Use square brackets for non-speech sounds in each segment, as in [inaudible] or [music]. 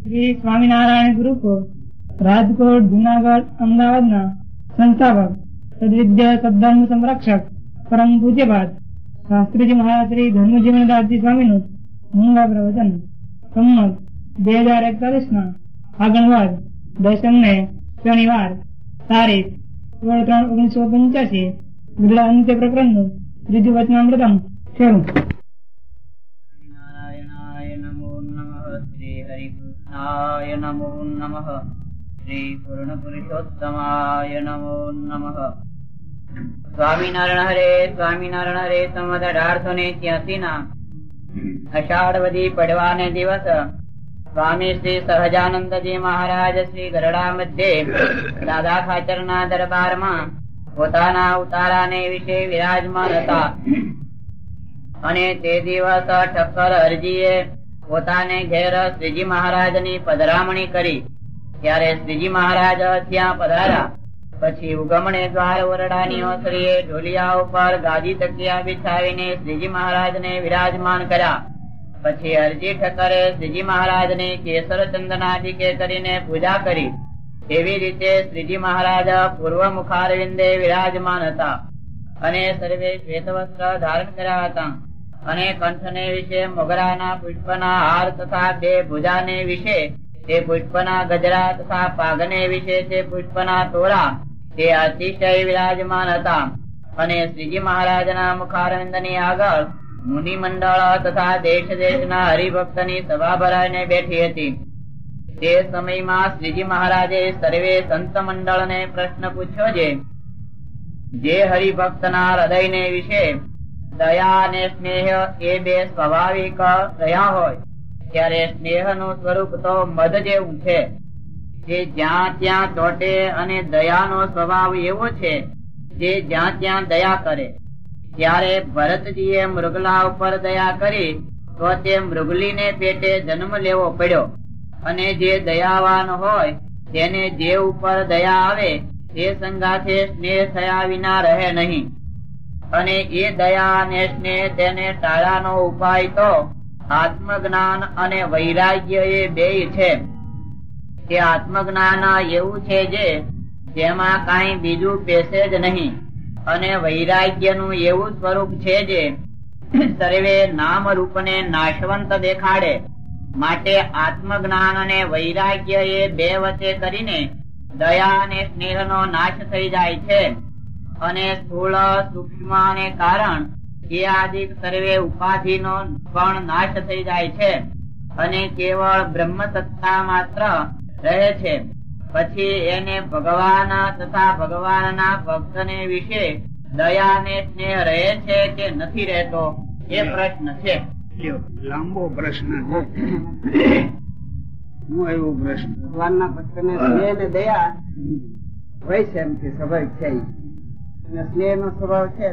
શ્રી સ્વામિનારાયણ ગુરુકુળ, રાજકોટ, જુનાગઢ, અમદાવાદના સંસ્થાપક, સદવિદ્યા સદધર્મ સંરક્ષક, પરમ પૂજ્યપાદ, શાસ્ત્રીજી મહારાજ શ્રી ધર્મજીવનદાસજી સ્વામીનું મૂંગા પ્રવચન સંમત બે હજાર એકતાલીસ ના આગણવાદ દશમ ને શનિવાર, તારીખ, સોળ ત્રણ ઓગણીસો પંચ્યાસી ગુજરાત અંત્ય પ્રકરણનું ત્રીજું વચનામૃતમ શરૂ. નમઃ શ્રી પૂર્ણ પુરુષોત્તમાય નમો નમઃ સ્વામિનારાયણ હરે સ્વામિનારાયણ હરે સંવત અઢારસો ને ત્યાસી ના અષાઢવદી પડવાને દિવસ સ્વામી શ્રી સહજાનંદજી મહારાજ શ્રી ગરડા મધ્યે દાદા ખાચર ના દરબારમાં પોતાના ઉતારાને વિશે વિરાજમાન હતા. અને તે દિવસ ઠક્કર હરજીએ પોતાને ઘેર શ્રીજી મહારાજની પધરામણી કરી. ત્યારે શ્રીજી મહારાજ ત્યાં પધાર્યા. પછી ઉગમણે દ્વાર ઓરડાની ઓસરીએ ઢોલિયા ઉપર ગાદી તકિયા બિછાવીને શ્રીજી મહારાજ ને વિરાજમાન કર્યા. પછી અરજી ઠક્કરે શ્રીજી મહારાજની કેસર ચંદનાદિકે કરીને પૂજા કરી. એવી રીતે શ્રીજી મહારાજ પૂર્વ મુખારવિંદે વિરાજમાન હતા. અને સર્વે શ્વેત વસ્ત્ર ધારણ કર્યા હતા. અને કંઠને વિશે મોગરાના પુષ્પના હાર તથા બે ભુજાને વિશે, તે પુષ્પના ગજરા તથા પાગને વિશે, તે પુષ્પના તોરા, તે અતિશય વિરાજમાન હતા. અને શ્રીજી મહારાજના મુખારવિંદની આગળ મુનિ મંડળ તથા દેશ દેશના હરિભક્તની સભા ભરાઈને બેઠી હતી. તે સમયમાં શ્રીજી મહારાજે સર્વે સંત મંડળને પ્રશ્ન પૂછ્યો છે જે હરિભક્તના હૃદયને વિશે દયા અને સ્નેહ એ બે સ્વાભાવિક રહ્યા હોય. ત્યારે સ્નેહનું સ્વરૂપ તો મધ જેવું છે. જે જ્યાં ત્યાં દોટે અને દયાનો સ્વભાવ એવો છે, જે જ્યાં ત્યાં દયા કરે. ત્યારે ભરતજીએ મૃગલા ઉપર દયા કરી, તો તે મૃગલીને પેટે જન્મ લેવો પડ્યો. અને જે દયાવાન હોય, તેને જે ઉપર દયા આવે, તે સંગાથે સ્નેહ થયા વિના રહે નહીં. અને એ દયા અને તેને ટાળાનો ઉપાય તો આત્મજ્ઞાન અને વૈરાગ્ય એ બે છે. કે આત્મજ્ઞાન એવું છે જે જેમાં કઈ બીજું પેસે જ નહીં. અને વૈરાગ્યનું એવું સ્વરૂપ છે જે સર્વે નામ રૂપ ને નાશવંત દેખાડે. માટે આત્મજ્ઞાન અને વૈરાગ્ય એ બે વચ્ચે કરીને દયા અને સ્નેહ નો નાશ થઈ જાય છે. અને સ્થૂળ સૂક્ષ્મ અને કારણ એ આદિ સર્વે ઉપાધિ નો પણ નાશ થઈ જાય છે અને કેવળ બ્રહ્મ સત્તા માત્ર રહે છે. પછી એને ભગવાન તથા ભગવાનના ભક્ત ને વિશે દયા ને સ્નેહ રહે છે કે નથી રહેતો? એ પ્રશ્ન છે. લાંબો પ્રશ્ન છે. હું એવો પ્રશ્ન. ભગવાનના ભક્તને સ્નેહ ને દયા હોય છે એમ કે સ્વાભાવિક છે. અને સ્નેહ નો સ્વભાવ છે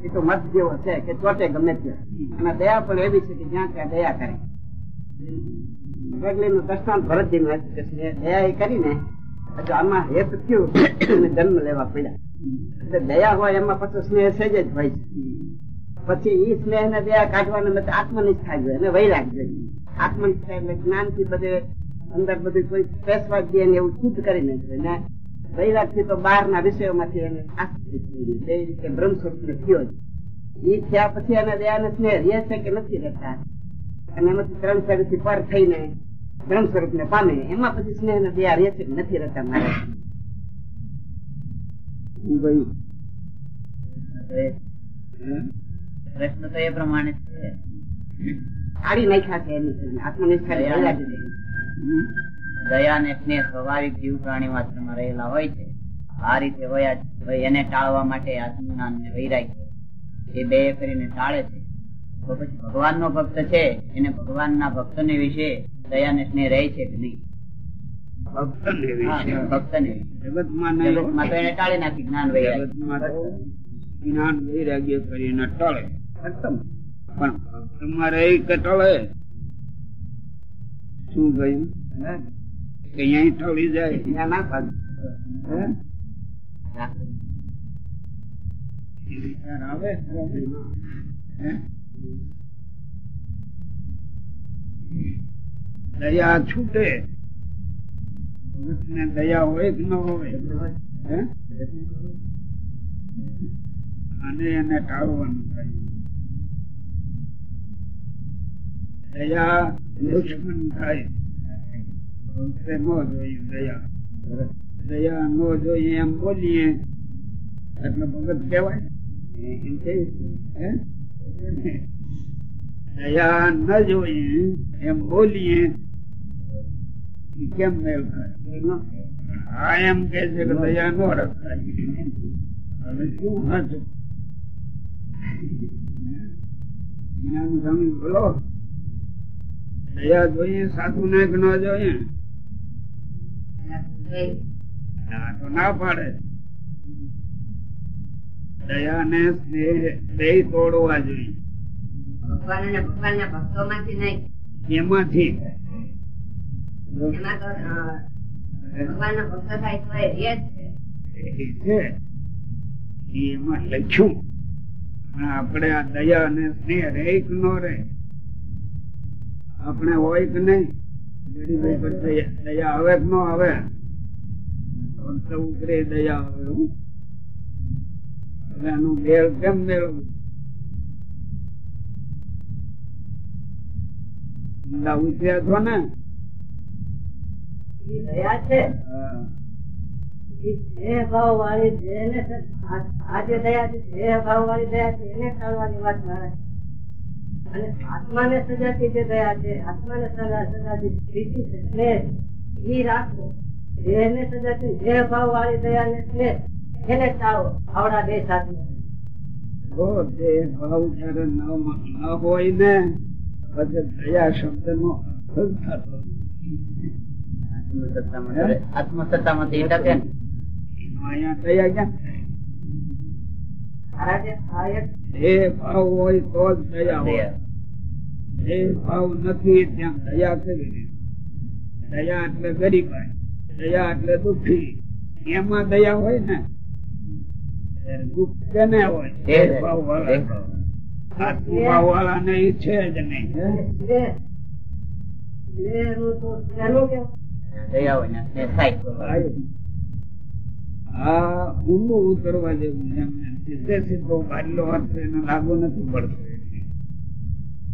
એ તો મત જેવો છે કે ચોટે ગમે ત્યાં. અને દયા પણ એવી છે કે જ્યાં ત્યાં દયા કરે. વેગલી નું દ્રષ્ટાંત ભરતજી નું દયા એ કરીને પછી આમાં હેત થયું અને જન્મ લેવા પડ્યા. એટલે દયા હોય એમાં પછી સ્નેહ સહેજ જ હોય પછી એ સ્નેહ ને દયા કાઢવાને મતલબ આત્મનિષ્ઠા જોઈએ અને વૈરાગ જોઈએ. આત્મનિષ્ઠા એટલે જ્ઞાનથી બધે અંદર બધું કોઈ પેશવા દે ને એવું શુદ્ધ કરીને જોઈએ ને વૈરાગથી તો બહાર ના વિષયો માંથી એને આશ્રિત થઈને તે બ્રહ્મ સ્વરૂપ ને થયો એ ઈ થયા પછી એને દયા ને સ્નેહ રહે છે કે નથી રહેતા? અને એમાંથી ત્રણ શરીરથી પર થઈને બ્રહ્મ સ્વરૂપ ને પામે. એમાં પછી સ્નેહ ને દયા રહે છે કે નથી રહેતા મારે? પ્રશ્ન તો એ પ્રમાણે છે. કાઢી નાખ્યા છે એની આત્મનિષ્ઠા. દયા ને સ્નેહ સ્વાભાવિક જીવ પ્રાણી માત્રમાં રહેલા હોય છે. આ રીતે હોય એને ટાળવા માટે આત્મજ્ઞાન ને વૈરાગ્ય એ બે કરીને ટાળે છે. તો પછી ભગવાન નો ભક્ત છે એને ભગવાન ના ભક્ત ને વિશે દયા ને સ્નેહ રહે છે કે નહીં? જ્ઞાન વૈરાગ્ય. કરીને ટળે. પણ ભક્તમાં રહી કે ટળે? શું? કે અહીં ટળી જાય ત્યાં ના પાડે. દયા છૂટે. દયા હોય કે ન હોય? અને એને ટાળવાનું થાય. દયા દુશ્મન થાય. ન જોઈએ એમ બોલીએ એટલે દયા ન જોઈએ એમ બોલીએ આ એમ કે છે દયા નો રખાય હવે શું જોઈએ સાધુ ને ન જોઈએ ના પાડે દયા ને સ્નેહ બે તોડવા જોઈએ ભગવાન અને ભગવાનના ભક્તોમાંથી નહીં. એમાંથી. એમાં તો અ, ભક્ત થાય તો એ રે જ છે. એ છે. ઈ એમાં લખ્યું. પણ આપણે આ દયા અને સ્નેહ રે નો રે આપણે હોય કે નહીં? મેળ કેમ મેળવવું ઊંડા ઉતર્યા છો ને એ દયા છે. એ ભાવ વાળી દેહને સ- આ- આ દયા છે દેહ ભાવ વાળી દયા છે એને ટાળવાની વાત મહારાજ અને આત્માને સજાતી જે દયા છે આત્માને સજા સજાતી પ્રીતિ છે સ્નેહ ઈ રાખવો દેહને સજાતી દેહ ભાવ વાળી દયા ને સ્નેહ એને ટાળો. આવડા બે સાધુ. ભાવ જયારે ન હોય ને પછી દયા શબ્દ નો અર્થ થતો અહીંયા એ ભાવ હોય તો જ દયા હોય. એ ભાવ નથી ત્યાં દયા કરી દયા એટલે ગરીબાઈ દયા એટલે દુઃખી. એમાં દયા હોય ને દુઃખ કેને હોય? એ ભાવ ભાવ. વાળા એ છે જ નહીં. આ ઊંડું ઉતરવા જેવું એમને. સીધે સીધો બાટલો એને લાગુ નથી પડતો.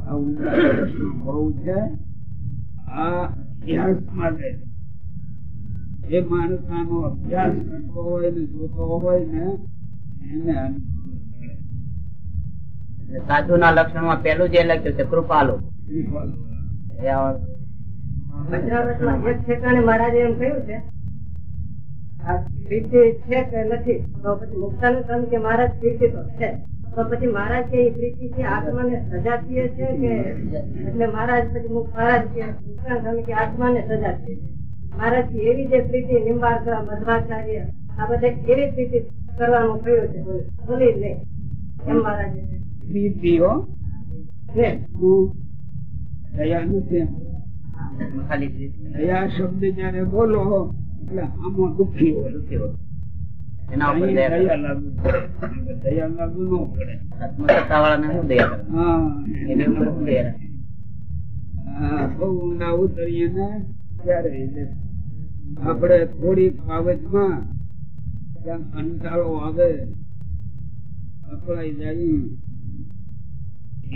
આ બહુ છે આ અભ્યાસ માટે. જે માણસ આનો અભ્યાસ કરતો હોય ને જોતો હોય ને એને. સાધુ ના લક્ષણમાં પેલું જે લખ્યું છે કૃપાલુ. મહારાજે એમ કહ્યું છે આ પ્રીતિ છે કે નથી? તો પછી મુક્તાનું સ્વામી કે મહારાજ પ્રીતિ તો છે. તો પછી મહારાજ કે એ પ્રીતિ છે આત્માને સજાતીય છે કે એટલે મહારાજ પછી મહારાજ કે મુક્તાનંદ સ્વામી કે આત્માને સજાતીય છે. મહારાજથી એવી જે પ્રીતિ નિંબાર્ક મધ્વાચાર્ય આ બધે એવી પ્રીતિ કરવાનું કહ્યું છે. ભૂલી જ નહીં. એમ મારા પ્રીતિઓ? ને? દયા નથી ખાલી દયા શબ્દ જયારે બોલો એટલે આમાં દુઃખી હોય. એના ઉપર દયા દયા લાગુ ન પડે. આત્મસત્તા વાળાને શું દયા કરે હા. એની ઉપર શું દયા રાખે? હા, બહુ ઊંડા ઉતરીએ ને ત્યારે એટલે આપણે થોડીક બાબતમાં કંટાળો આવે અકળાઈ જાય.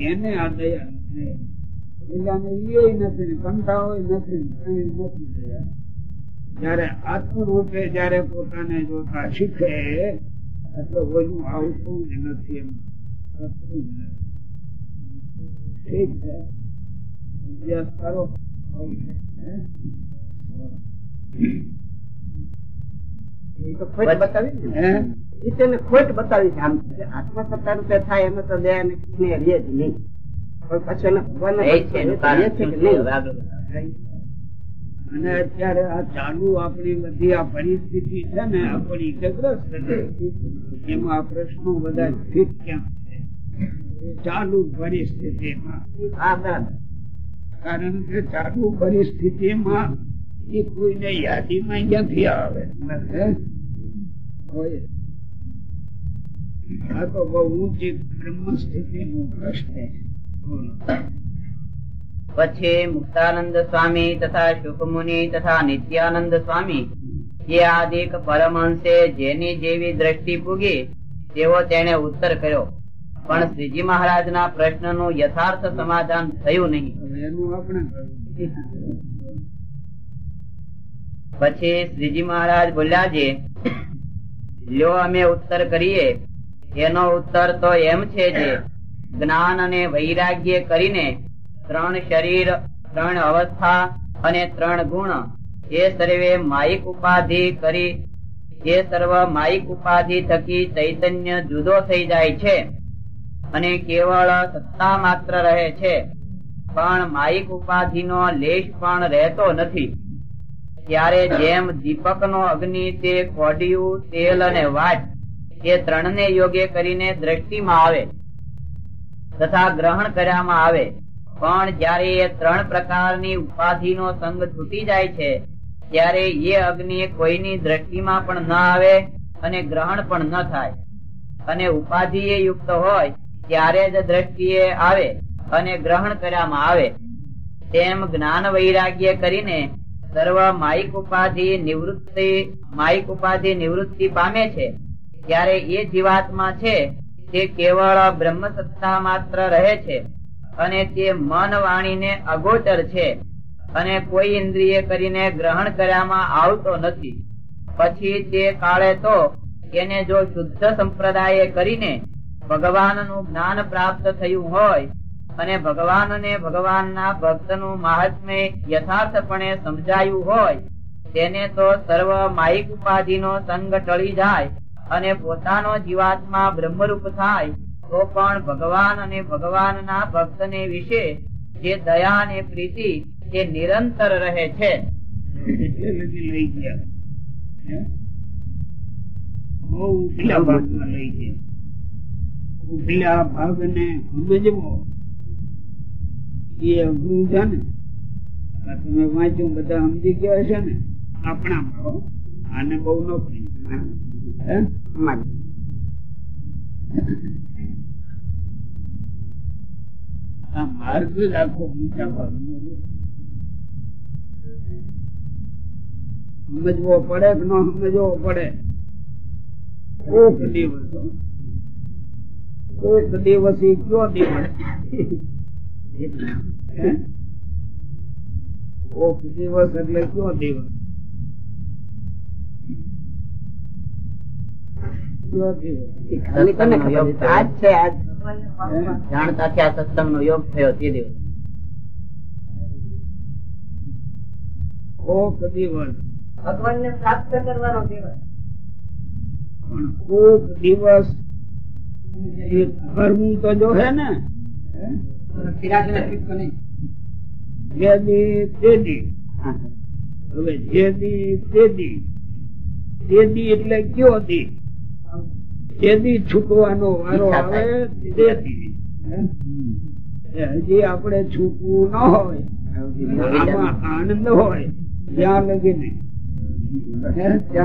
એને આ દયા નથી કંટાળો નથી નથી દયા. જયારે આત્મરૂપે જયારે પોતાને જોતા શીખે એટલે ઓલું આવતું જ નથી એમ. ઠીક છે. અભ્યાસ કરો. એ તો ખોટ બતાવી છે આમ આત્મસત્તા રૂપે થાય એમાં તો દયા ને સ્નેહ જ નહીં. પણ પછી એને ભગવાનના છે એનું ભક્તો કારણ. રહે છે શું કે નહીં? અને અત્યારે આ ચાલુ આપણી બધી આ પરિસ્થિતિ છે ને આપણી કે એમાં આ પ્રશ્નો બધા ફિટ ક્યાં છે? ચાલુ પરિસ્થિતિમાં. કારણ કે ચાલુ પરિસ્થિતિમાં એ કોઈને યાદીમાં ક્યાંથી આવે? આ તો બહુ ઊંચી બ્રહ્મ સ્થિતિ નો પ્રશ્ન છે. પછી મુક્તાનંદ સ્વામી તથા શુકમુનિ તથા નિત્યાનંદ સ્વામી એ આદિક પરમહંસે જેની જેવી દ્રષ્ટિ પૂગી તેવો તેને ઉત્તર કર્યો પણ શ્રીજી મહારાજના પ્રશ્નનું યથાર્થ સમાધાન થયું નહીં. પછી શ્રીજી મહારાજ બોલ્યા છે લ્યો અમે ઉત્તર કરીએ એનો ઉત્તર તો એમ છે જે જ્ઞાન અને વૈરાગ્ય કરીને ત્રણ શરીર, ત્રણ અવસ્થા અને ત્રણ ગુણ. એ સર્વે માયિક ઉપાધિ કરી, એ સર્વ માયિક ઉપાધિ થકી ચૈતન્ય જુદો થઈ જાય છે અને કેવળ સત્તા માત્ર રહે છે. પણ માયિક ઉપાધિનો લેશ પણ રહેતો નથી. ત્યારે જેમ દીપકનો અગ્નિ તે કોડિયું તેલ અને વાટ એ ત્રણને યોગ્ય કરીને દ્રષ્ટિમાં આવે તથા ગ્રહણ કરવામાં આવે. પણ જ્યારે એ ત્રણ પ્રકારની ઉપાધિનો સંગ છૂટી જાય છે, ત્યારે એ અગ્નિ કોઈની દ્રષ્ટિમાં પણ ન આવે અને ગ્રહણ પણ ન થાય. અને ઉપાધિ એ યુક્ત હોય ત્યારે જ દ્રષ્ટિએ આવે અને ગ્રહણ કરવામાં આવે. તેમ જ્ઞાન વૈરાગ્ય કરીને સર્વ માઇક ઉપાધિ નિવૃત્તિ માઇક ઉપાધિ નિવૃત્તિ પામે છે. ત્યારે એ જીવાત્મા છે, તે કેવળ બ્રહ્મ સત્તા માત્ર રહે છે. અને તે મન વાણીને અગોચર છે અને કોઈ ઇન્દ્રિય કરીને ગ્રહણ કરવામાં આવતો નથી. પછી તે કાળે તો એને જો શુદ્ધ સંપ્રદાય કરીને ભગવાનનું જ્ઞાન પ્રાપ્ત થયું હોય અને ભગવાનને ભગવાનના ભક્તનું મહાત્મ્ય યથાર્થપણે સમજાયું હોય, તેને તો સર્વ માયિક ઉપાધિનો સંગ ટળી જાય અને પોતાનો જીવાત્મા બ્રહ્મરૂપ થાય તો પણ ભગવાન અને ભગવાનના ભક્તને વિશે જે દયા અને પ્રીતિ એ નિરંતર રહે છે. લઈ ગયા બહુ ઉપલા ભાગમાં લઈ ગયા. ઉપલા ભાગને સમજવો એ અઘરું છે ને? તમે વાંચ્યું, બધા સમજી ગયા છે ને? આપણા ભાવ, આને બહુ ન આ માર્ગ જ આખો ઊંચા ભાગનો સમજવો પડે કે ન સમજવો પડે? કોક દિવસ કોક દિવસ કયો દિવસ? કોક દિવસ એટલે કયો દિવસ? કયો દિવસ? ખાલી કોને ખબર આજ છે આજ. જાણતા થયા સત્સંગ નો યોગ થયો તે દિવસ. કોક દિવસ. ભગવાન ને પ્રાપ્ત કરવાનો દિવસ. કોક દિવસ કરવું તો જો હે ને? હવે જે દી. તે દી એટલે કયો દી? જે છૂટવાનો વારો આવે તે એ હજી આપણે છૂટવું ન હોય આમાં આનંદ હોય ત્યાં લગી નહીં.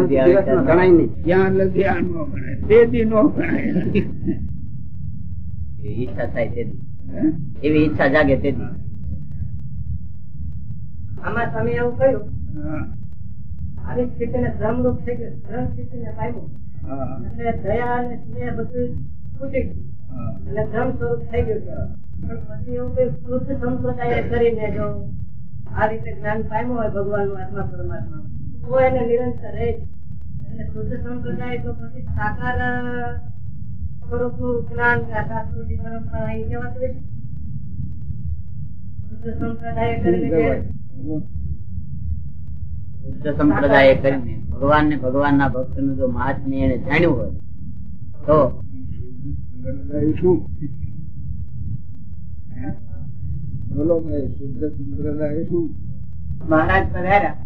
લગી આ ન ગણાય ન ગણાય. ઈચ્છા થાય તે એવી ઈચ્છા જાગે તે આમાં તમે એવું કહ્યું આવી સ્થિતિને ધ્રમરૂપ થઈ ગયું સ્થિતિને પામ્યું. એટલે દયા અને સ્નેહ બધું છૂટી ગયું. અને ધ્રમ સ્વરૂપ થઈ ગયું પછી એવું કઈ શુદ્ધ સંપ્રદાય કરીને જો આ રીતે જ્ઞાન પામ્યું હોય ભગવાનનું આત્મા પરમાત્મા તો એને નિરંતર રહે જ. શુદ્ધ સંપ્રદાય તો પછી સાકાર સ્વરૂપનું જ્ઞાન કે પરંપરા અહીં કહેવાતું છે. શુદ્ધ સંપ્રદાય કરીને સંપ્રદાય કરીને. ભગવાન ને ભગવાન ના ભક્તનું જો મહાત્મ્ય એને જાણ્યું હોય, તો મહારાજ પધાર્યા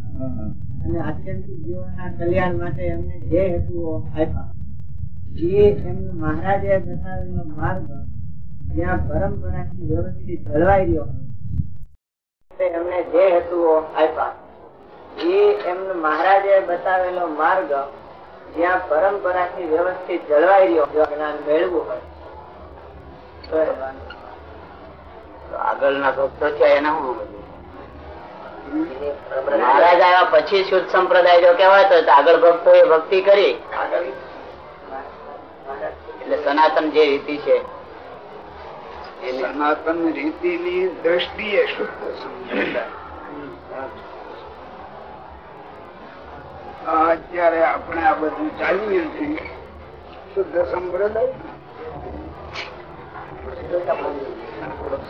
અને માટે એમને જે હેતુઓ આપ્યા જે એમને મહારાજે માર્ગ જ્યાં પરંપરાથી વ્યવસ્થિત જળવાઈ રહ્યો એમને જે હેતુઓ આપ્યા એ એમને મહારાજે બતાવેલો માર્ગ જ્યાં પરંપરાથી વ્યવસ્થિત જળવાઈ રહ્યો જ્ઞાન મેળવવું હોય તો એ વાંધો. આગળના ભક્તો છે એને હું મહારાજ આવ્યા પછી શુદ્ધ સંપ્રદાય જો કહેવાય તો આગળ ભક્તો એ ભક્તિ કરી. એટલે સનાતન જે રીતિ છે સનાતન રીતિની દ્રષ્ટિએ શુદ્ધ સંપ્રદાય આ અત્યારે આપણે આ બધું ચાલીએ છીએ. શુદ્ધ સંપ્રદાય.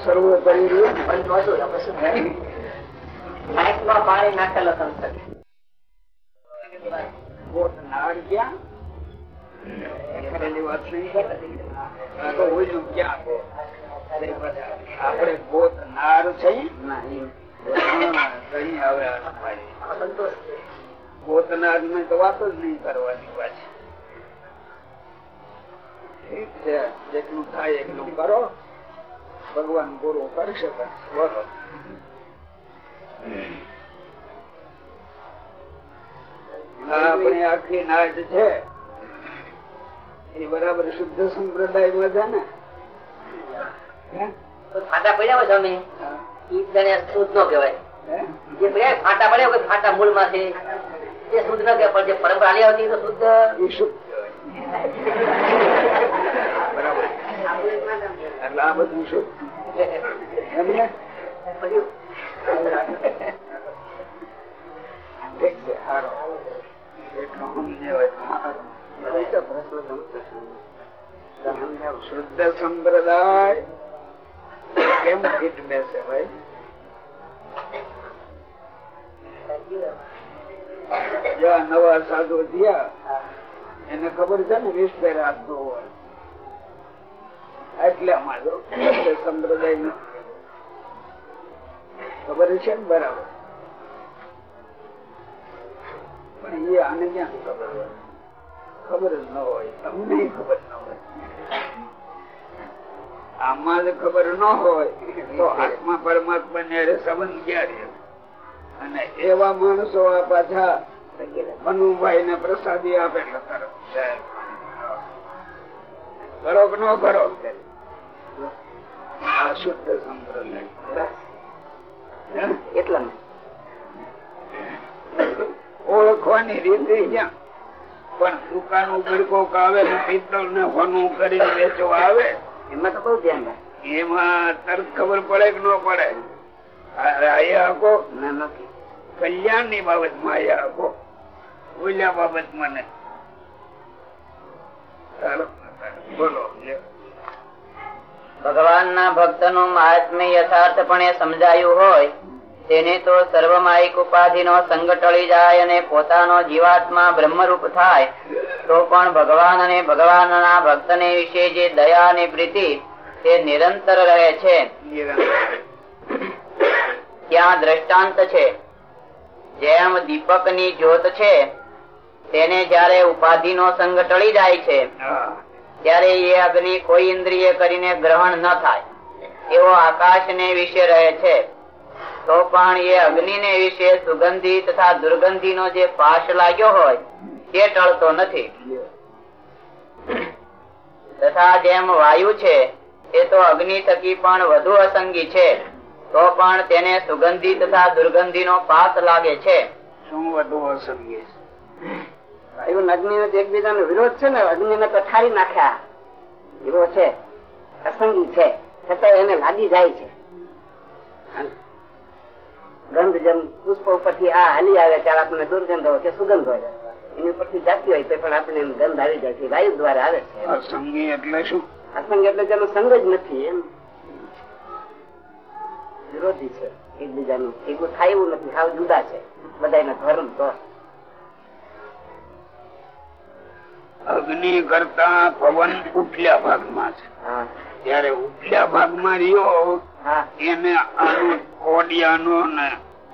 સર્વોપરી રહ્યું ને. પાણી નાખેલો નાળ ક્યાં? કરેલી વાત નહીં કરે. આ તો આપણે પોત નાર છે. હા, તો અહીં હવે અટવાય. પોતનાર ને તો વાત જ નહીં કરવાની પાછી ઠીક છે જેટલું થાય એટલું કરો ભગવાન પૂરું કરશે બોલો આપણી આખી નાટ છે એ બરાબર શુદ્ધ સંપ્રદાયમાં છે ને? ફાટા પડ્યા હોય હા. ઈ જાણે શુદ્ધ નો કહેવાય હે? જે પડ્યા ફાટા પડ્યા હોય ફાટા મૂળમાંથી એ શુદ્ધ ન કે પણ જે પરંપરા આલી આવતી તો શુદ્ધ. શુદ્ધ એટલે આ બધું શુદ્ધ. એમને? ઠીક છે સારું એટલું સમજાય શુદ્ધ સંપ્રદાય. કેમ ફિટ બેસે ભાઈ? નવા સાધુ થયા, એને ખબર છે ને વીસ પેર હોય. એટલે અમારો સંપ્રદાય ખબર છે ને, બરાબર. આને ક્યાં ખબર હોય? ખબર ન હોય. તમને ખબર ન હોય. આમાં જ ખબર ન હોય. તો આત્મા પરમાત્મા ને સંબંધ ક્યાં રહે? અને એવા માણસો આ પાછા મનુભાઈ ને પ્રસાદી આપે જાય. કરો કે ન કરો આ શુદ્ધ સંપ્રદાય. એટલા ઓળખવાની રીત ક્યાં પણ દુકાન ઉપર કોક આવે ને પિત્તળ ને હોનું કરી વેચો આવે. એમાં તો બઉ ધ્યાન એમાં તરત ખબર પડે કે ન પડે. ના નથી કલ્યાણની બાબત માયા આપો ઓલ્યા બાબત મને બોલો. ભગવાન ના ભક્તનું મહાત્મ્ય યથાર્થપણે સમજાયું હોય તેને તો સર્વમાયિક ઉપાધિનો સંગ ટળી જાય અને પોતાનો જીવાત્મા બ્રહ્મરૂપ થાય તો પણ ભગવાન અને ભગવાનના ભક્તને વિશે જે દયા અને પ્રીતિ તે નિરંતર રહે છે. ત્યાં દ્રષ્ટાંત છે. જેમ દીપકની જ્યોત છે તેને જયારે ઉપાધિ નો સંગ ટળી જાય છે ત્યારે એ અગ્નિ કોઈ ઇન્દ્રિય કરીને ગ્રહણ ન થાય. એવો આકાશ ને વિશે રહે છે. તો પણ એ અગ્નિ ને વિશે સુગંધી તથા દુર્ગંધી નો જે પાશ લાગ્યો હોય તે ટળતો નથી. તથા જેમ વાયુ છે એ તો અગ્નિ થકી પણ વધુ અસંગી છે. તો પણ તેને સુગંધી તથા દુર્ગંધી નો પાસ લાગે છે. શું વધુ અગ્નિ નો એકબીજાનો વિરોધ છે ને અગ્નિ ને પથારી નાખ્યા. વિરોધ છે અસંગી છે છતાં એને લાગી જાય છે. ગંધ જેમ પુષ્પ ઉપરથી આ હાલી આવે ત્યારે આપણને દુર્ગંધ હોય કે સુગંધ હોય. એની ઉપરથી જાતી હોય તો પણ આપણે એમ ગંધ આવી જાય છે વાયુ દ્વારા આવે છે. અસંગી એટલે શું? અસંગ એટલે જેનો સંગ જ નથી એમ. વિરોધી છે એકબીજાનું. એકલું થાય એવું નથી સાવ જુદા છે. બધા ધર્મ તો અગ્નિ કરતા પવન ઉપલા ભાગમાં છે. ત્યારે ઉપલા ભાગમાં રહ્યો એને આનો કોડિયાનો ને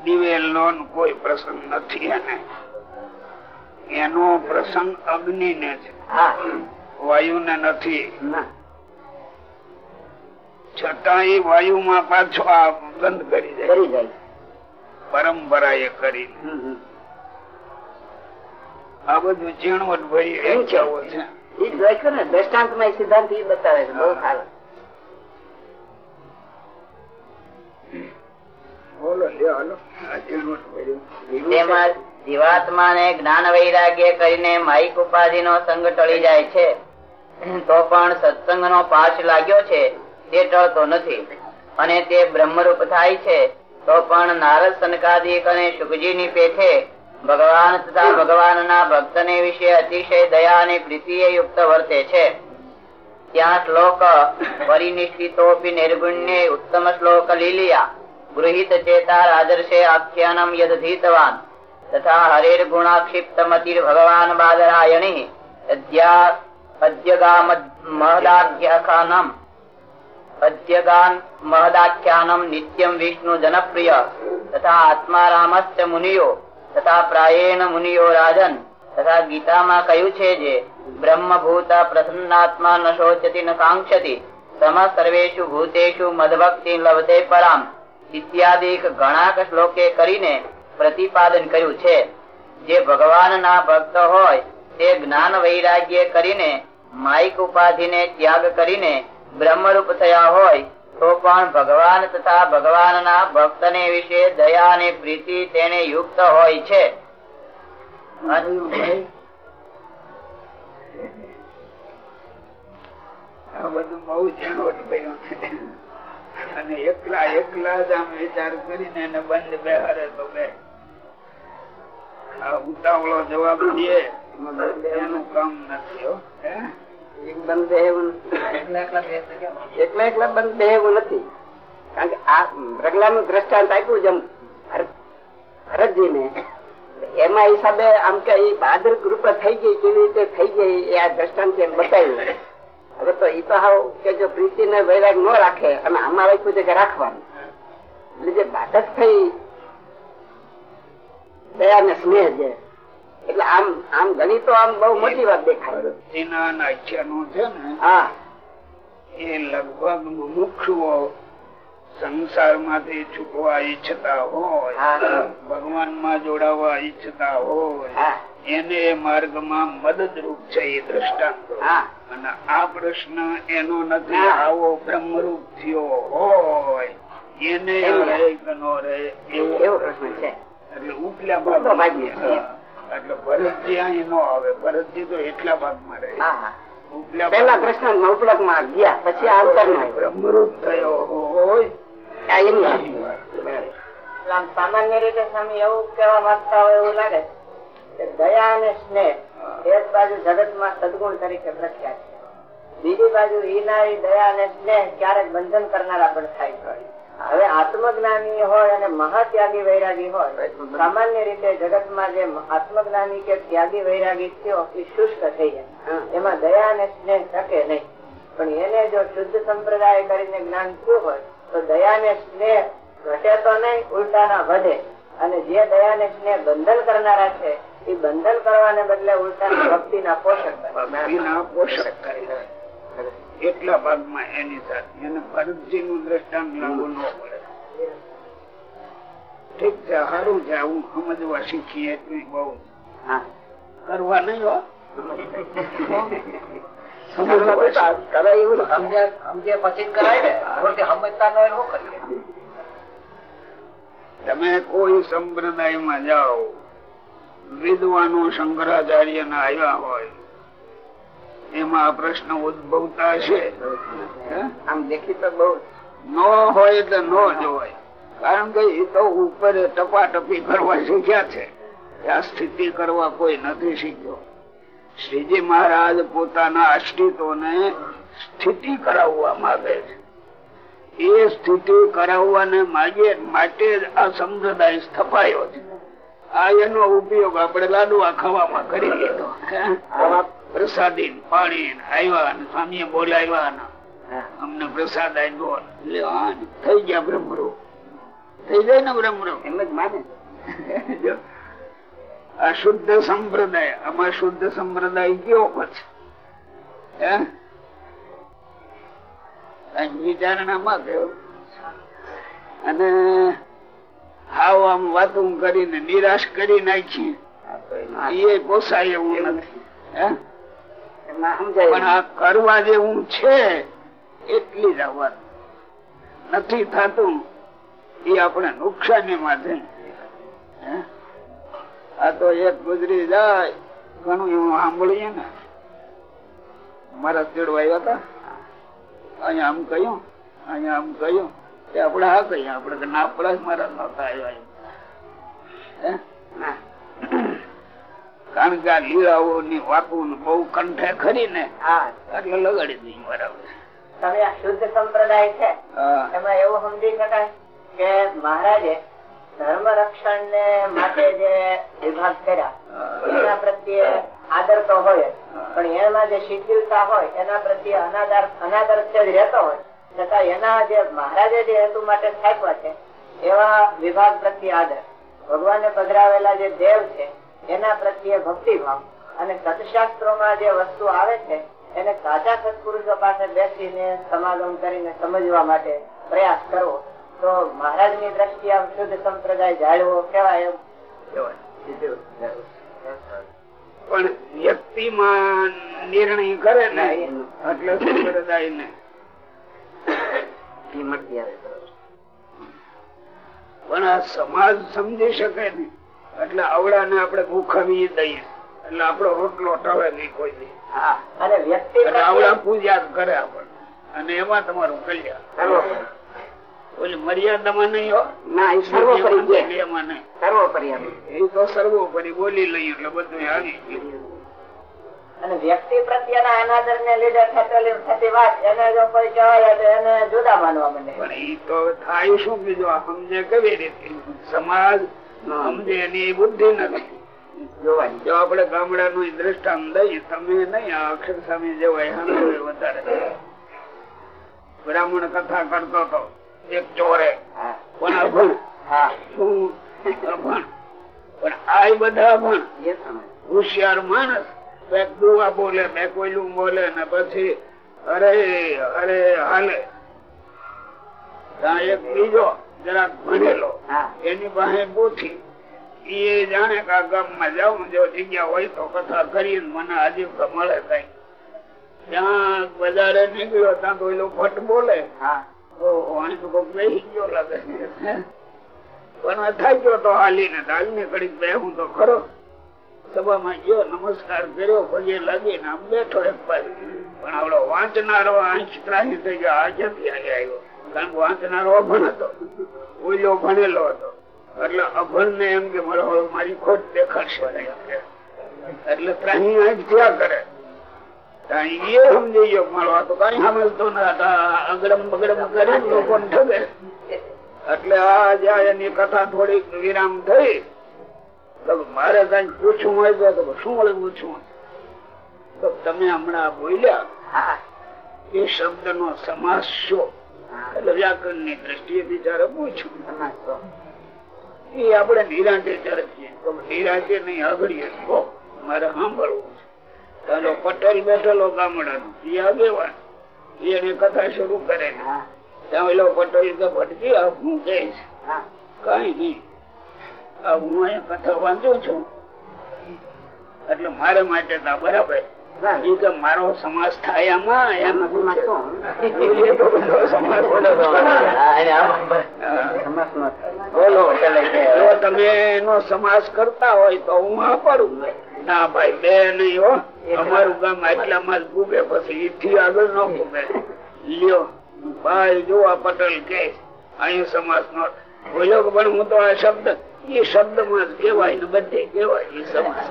દિવેલનો કોઈ પ્રસંગ નથી એને. એનો પ્રસંગ અગ્નિ ને છે હા. વાયુ ને નથી. ના. છતાં વાયુમાં પાછો આ બંધ કરી જાય પરંપરા એ કરી. આ બધું ઝીણવટ ભરી વ્યાખ્યાઓ છે. ઈ જ હોય છે ને દ્રષ્ટાંતમાં સિદ્ધાંત બતાવે છે બહુ સારા. જ્ઞાન વૈરાગ્ય કરીને માઇક ઉપાધિ નો સંગ ટળી જાય છે. તો પણ સત્સંગ નો પાઠ લાગ્યો છે. તે ટળતો નથી. અને તે બ્રહ્મરૂપ થાય છે, તો પણ નારદ સનકાદિક અને શુકજી ની પેઠે ભગવાન તથા ભગવાનના ભક્તને વિશે અતિશય દયા અને પ્રીતિએ યુક્ત વર્તે છે. ત્યાં શ્લોક પરિનિષ્ઠિતોપી નિર્ગુણ્ય ઉત્તમ શ્લોક લીલિયા. ગૃહિત ચેતા આદર્શે આખ્યાનમ યદધીતવાન તથા હરેર ગુણાક્ષિપ્તમતિર ભગવાન બાદરાયણી. અધ્યા અદ્યગામ મહદાખ્યાનમ અદ્યગાન મહદાખ્યાનમ નિત્યમ વિષ્ણુ જનપ્રિય તથા આત્મારામસ્ચ મુનિયો તથા પ્રાયેણ મુનિયો રાજન તથા ગીતામાં કહ્યું છે જે બ્રહ્મભૂત પ્રસન્નાત્મા ન શોચતી ન કાંક્ષતી સમ સર્વેશુ ભૂતેશુ મદભક્તિ લવતે પરામ ઇત્યાદિ ગણાક શ્લોકે કરીને પ્રતિપાદન કર્યું છે જે ભગવાનના ભક્ત હોય તે જ્ઞાન વૈરાગ્ય કરીને માઇક ઉપાધિને ત્યાગ કરીને બ્રહ્મરૂપ થયા હોય, તો પણ ભગવાન તથા ભગવાનના ભક્તને વિશે દયા અને પ્રીતિ તેને યુક્ત હોય છે. એકલા એકલા વિચાર કરીને એને બંધ બેહારે તો બે આ ઉતાવળો જવાબ દે, એનું કામ નથી હે? બંધ દેહ એકલા એકલા બંધ દેહ નથી. કારણ કે આ પ્રગલાનું દ્રષ્ટાંત આપ્યું જેમ ભરતજી ને એમાં હિસાબે આમ કે એ બહાદુર કૃપા થઈ ગઈ કેવી રીતે થઈ ગઈ એ આ દ્રષ્ટાંત એમ બતાવ્યું. હવે તો એ તો હાવ કે જો પ્રીતિ ને વૈરાગ ન રાખે અને આમાં રાખ્યું છે કે રાખવાનું. એટલે જે બાધક થઈ દયા ને સ્નેહ છે એટલે આમ આમ તો આમ બહુ મોટી વાત દેખાય. એના આખ્યાનો છે ને હા. એ લગભગ મુમુક્ષુઓ સંસારમાંથી છૂટવા ઈચ્છતા હોય ભગવાનમાં જોડાવા ઈચ્છતા હોય એને માર્ગમાં મદદરૂપ છે એ દ્રષ્ટાંત. અને આ પ્રશ્ન એનો નથી. આવો બ્રહ્મરૂપ થયો હોય એને નો રહે એવો. પ્રશ્ન છે. એટલે ઉપલા ભાગ. એટલે ભરતજી અહીં નો આવે. ભરતજી તો એટલા ભાગમાં રહે. પેલા. કૃષ્ણ ઉપલકમાં ગયા પછી આવતા બ્રહ્મરૂપ થયો. હોય એની વાત. સામાન્ય રીતે સ્વામી એવું કેવા માંગતા હોય એવું લાગે કે દયા અને સ્નેહ એક બાજુ જગતમાં સદગુણ તરીકે પ્રખ્યાત છે. બીજી બાજુ ઈનારી દયા અને સ્નેહ ક્યારેક બંધન કરનારા પણ થાય છે. હવે આત્મજ્ઞાની હોય અને મહાત્યાગી વૈરાગી હોય સામાન્ય રીતે જગતમાં જે આત્મજ્ઞાની કે ત્યાગી વૈરાગી થયો એ શુષ્ક થઈ જાય. એમાં દયા અને સ્નેહ શકે નહીં. પણ એને જો શુદ્ધ સંપ્રદાય કરીને જ્ઞાન થયું હોય તો દયા ને સ્નેહ ઘટે તો નહીં ઉલટાના વધે. અને જે દયા ને સ્નેહ બંધન કરનારા છે એ બંધન કરવાને બદલે ઉલટાના ભક્તિના પોષક બને. ભક્તિના પોષક થાય એટલા ભાગમાં એની સાથે એને ફરજી નું દ્રષ્ટાંત લાગુ ન પડે ઠીક છે સારું છે આવું સમજવા શીખીએ બહુ. કરવા નહીં હો. તમે કોઈ સંપ્રદાયમાં જાઓ વિદ્વાનો શંકરાચાર્ય ના આવ્યા હોય એમાં આ પ્રશ્ન ઉદભવતા હશે? આમ દેખી તો બહુ ન હોય એટલે ન જોવાય. કારણ કે એ તો ઉપર ટપાટપી કરવા શીખ્યા છે. આ સ્થિતિ કરવા કોઈ નથી શીખ્યો. શ્રીજી મહારાજ પોતાના આશ્રિતોને સ્થિતિ કરાવવા માંગે છે. એ સ્થિતિ કરાવવાને માગે માટે જ આ સંપ્રદાય સ્થપાયો છે. આ એનો ઉપયોગ આપણે લાડવા ખાવામાં કરી લીધો. પ્રસાદી પાણી આવ્યા ને સ્વામીએ બોલાવ્યા અમને પ્રસાદ આપ્યો એટલે આ થઈ ગયા બ્રહ્મરૂપ. થઈ જાય ને બ્રહ્મરૂપ. એમ જ માને. શુદ્ધ સંપ્રદાય આમાં શુદ્ધ સંપ્રદાય કયો પછી હે? વિચારણામાં ગયો. અને હાવ આમ વાતું કરીને નિરાશ કરી નાખી. એ પોસાય એવું નથી. હે? પણ આ કરવા જેવું છે એટલી જ આવવાનું. નથી થતું એ આપણે નુકસાની માં છે. હે? આ તો એક ગુજરી જાય ઘણું એવું સાંભળીએ ને. મારા ચેડવા હતા. અહીંયા આમ કહ્યું અહીંયા આમ કહ્યું. કે આપણે હા કહીએ આપણે કે ના પડે મારા નતા આવ્યા. કારણ કે આ લીલાઓ ની વાતો બહુ કંઠે ખરી ને એટલે લગાડી દઈ બરાબર તમે આ શુદ્ધ સંપ્રદાય છે? એમાં એવું સમજી શકાય કે મહારાજે ધર્મ રક્ષણ ને માટે જે વિભાગ કર્યા એના પ્રત્યે આદર તો હોય. પણ એમાં જે શિથિલતા હોય એના પ્રત્યે અનાદર અનાદર જ રહેતો હોય. છતાં એના જે મહારાજે જે હેતુ માટે સ્થાપ્યા છે એવા વિભાગ પ્રત્યે આદર. ભગવાને પધરાવેલા જે દેવ છે એના પ્રત્યે ભક્તિભાવ અને સત્શાસ્ત્રોમાં જે વસ્તુ આવે છે એને સાચા સત્પુરુષો પાસે બેસીને સમાગમ કરીને સમજવા માટે પ્રયાસ કરવો તો મહારાજની દ્રષ્ટિએ આમ શુદ્ધ સંપ્રદાય જાળવો કેવાય એમ. પણ વ્યક્તિમાં નિર્ણય કરે ને એટલે સંપ્રદાય ને પણ આ સમાજ સમજી શકે ને એટલે અવળા ને આપડે ભૂખવી દઈએ. એટલે આપડો રોટલો ટવે નહીં કોઈ દી. અને વ્યક્તિ એટલે આવડા પૂજા કરે આપણને. અને એમાં તમારું કલ્યાણ. ઓલી મર્યાદામાં નહીં હો. ના સર્વોપરી છે એમાં નહીં. સર્વોપરી એમ. એ તો સર્વોપરી બોલી લઈએ એટલે બધું આવી ગયું. અને વ્યક્તિ પ્રત્યેના અનાદર ને લીધે થતી વાત એને જો કોઈ કહેવાય તો એને જુદા માનવા માંડે. પણ એ તો થાય શું બીજું? સમજે કેવી રીતે? સમાજ સમજે એની બુદ્ધિ નથી. જો આપણે ગામડાનું ઈ દ્રષ્ટાંત દઈએ તમે નહીં આ અક્ષર સ્વામી જેવા વધારે. બ્રાહ્મણ કથા કરતો હતો એક ચોરે. પણ અભણ. શું? અભણ. પણ આ બધા અભણ. હોશિયાર માણસ. બેક દુવા બોલે બે કોયલું બોલે ને પછી અરે અરે હાલે. એક બીજો જરાક ભણેલો. એની પાસે પૂછી એ જાણે કે આ ગામમાં જાઉં જો જગ્યા હોય તો કથા કરી મને આજીવકા મળે કઈ. ત્યાં બજારે નીકળ્યો ત્યાં તો એલો ફટ બોલે. હા. તો કોક ગયો પણ તો હાલીને હાલીને ઘડીક બેહું તો ખરો. સભામાં ગયો નમસ્કાર કર્યો પગે લાગીને આમ બેઠો એક બાજુ. પણ આવડો વાંચનારો આંશ ત્રાહી થઈ ગયો આજે આવ્યો? કારણ વાંચનારો અભણ હતો. ઓલિયો ભણેલો હતો. એટલે અભણ ને એમ કે મારો મારી ખોટ દેખાડશે એટલે ત્રાહી આંખ થયા કરે. એ સમજી ગયો મારો આ તો કઈ સમજતો ના અગડમ બગડમ કરે લોકો ઠગે એટલે આ જ્યાં એની કથા થોડીક વિરામ થઈ. તો મારે કઈ પૂછવું હોય તો શું વળી પૂછવું? તો તમે હમણાં બોલ્યા એ શબ્દ નો સમાસ શું? એટલે વ્યાકરણની દ્રષ્ટિએ બિચારે પૂછ્યું એ આપણે નિરાંતે ચર્ચીએ નિરાંતે નહીં આગળીએ મારે સાંભળવું ચાલો પટેલ બેઠેલો ગામડાનો. એ આગેવાન. એને કથા શરૂ કરે ત્યાં ઓલો પટેલ કે ભટકી હું. કે કઈ નહીં. આ હું અહીંયા કથા વાંચું છું. એટલે મારે માટે તો બરાબર કે મારો સમાસ થાય આમાં એમ. બોલો જો તમે એનો સમાસ કરતા હોય તો હું હા પડું. ના ભાઈ બે નહીં હો. અમારું ગામ આટલામાં જ ગુબે પછી ઈથી આગળ ન ગુબે લ્યો ભાઈ જો આ પટેલ કે અહીં સમાસ નો. બોલ્યો પણ હું તો આ શબ્દ એ શબ્દમાં કેવાય ને બધે કેવાય એ સમાસ.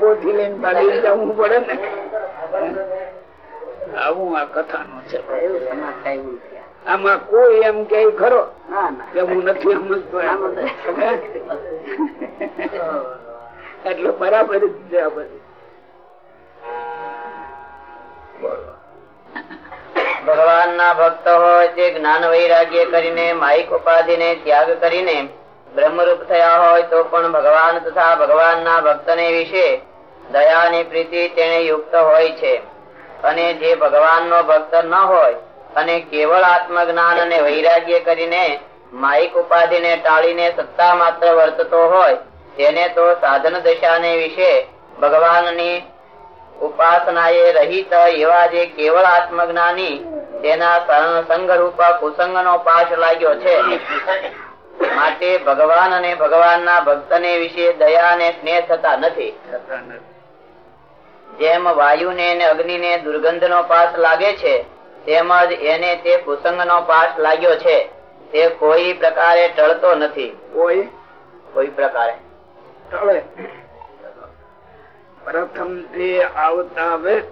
પોથી લઈને ભાગી જવું પડે ને આવું આ થાય એવું છે. આમાં કોઈ એમ કે ખરો ના ના કે હું નથી સમજતો. એટલે બરાબર જ છે આ બધું બોલો. ભગવાન ના ભક્ત હોય તે જ્ઞાન વૈરાગ્ય કરીને માઇક ઉપાધિ ને ત્યાગ કરીને બ્રહ્મરૂપ થયા હોય તો પણ ભગવાન તથા ભગવાન ના ભક્ત ને વિશે દયા ની પ્રીતિ તેને યુક્ત હોય છે. અને જે ભગવાન નો ભક્ત ન હોય અને કેવળ આત્મજ્ઞાન અને વૈરાગ્ય કરીને માઇક ઉપાધિ ને ટાળીને સત્તા માત્ર વર્તતો હોય, તેને તો સાધન દશાને વિશે ભગવાનની ઉપાસનાએ રહિત એવા જે કેવળ આત્મજ્ઞાની તેના સંગ રૂપા કુસંગ નો પાઠ લાગ્યો છે. માટે ભગવાન અને ભગવાનના ભક્તને વિશે દયા અને સ્નેહ થતા નથી. જેમ વાયુ જેમ અગ્નિ ને અગ્નિને દુર્ગંધ નો પાઠ લાગે છે તેમજ એને તે કુસંગ નો પાઠ લાગ્યો છે તે કોઈ પ્રકારે ટળતો નથી. કોઈ? કોઈ પ્રકારે. ટળે. પ્રથમથી આવતા વેદ